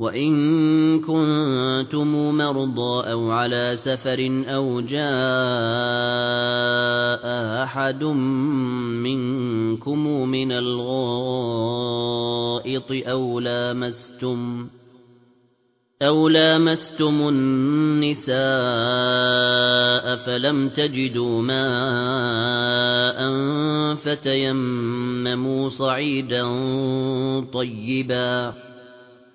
وَإِن كُنتُم مَّرْضَىٰ أَوْ عَلَىٰ سَفَرٍ أَوْ جَاءَ أَحَدٌ مِّنكُم مِّنَ الْغَائِطِ أَوْ لَامَسْتُمْ أَوْ لَامَسْتُمُ النِّسَاءَ فَلَمْ تَجِدُوا مَاءً فَتَيَمَّمُوا صَعِيدًا طَيِّبًا